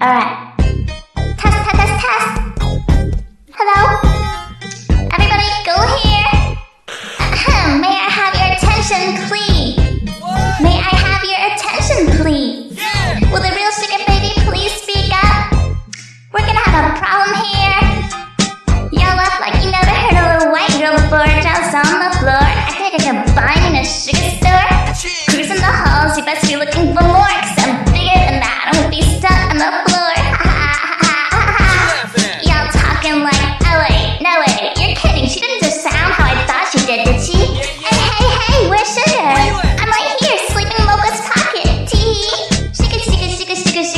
Alright. Test, test, test, test. Hello? Everybody, go here. Ahem, may I have your attention, please? May I have your attention, please? Will the real sugar baby please speak up? We're gonna have a problem here. Y'all laugh like you never heard a little white girl before. Jumps on the floor, acting like a buying in a sugar store. Cruising the halls, you best be looking for more.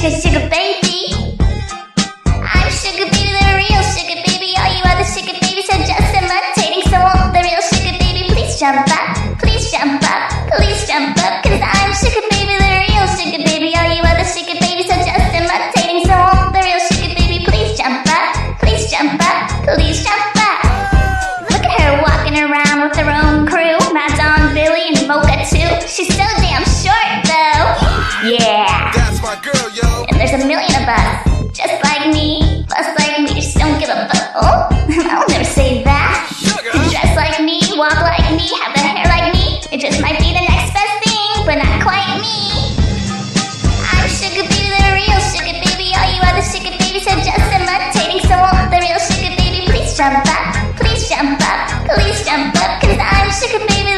Sugar, sugar, baby. I'm Sugar Baby, the real Sugar Baby. All you other Sugar Babies are just imitating. So won't the real Sugar Baby please jump up? Please jump up, please jump up. Cause I'm Sugar Baby, the real Sugar Baby. All you other Sugar Babies are just imitating. So won't the real Sugar Baby please jump up? Please jump up, please jump up. Look at her walking around with her own crew. Don, Billy, and Mocha too. She's so damn short though. Yeah. Girl, yo. And there's a million of us, just like me, plus like me, just don't give a fuck. Oh, I'll never say that. Sugar. Dress like me, walk like me, have the hair like me. It just might be the next best thing, but not quite me. I'm Sugar Baby, the real Sugar Baby. All you other Sugar Babies are just imitating. So won't the real Sugar Baby please jump up? Please jump up, please jump up. Cause I'm Sugar Baby,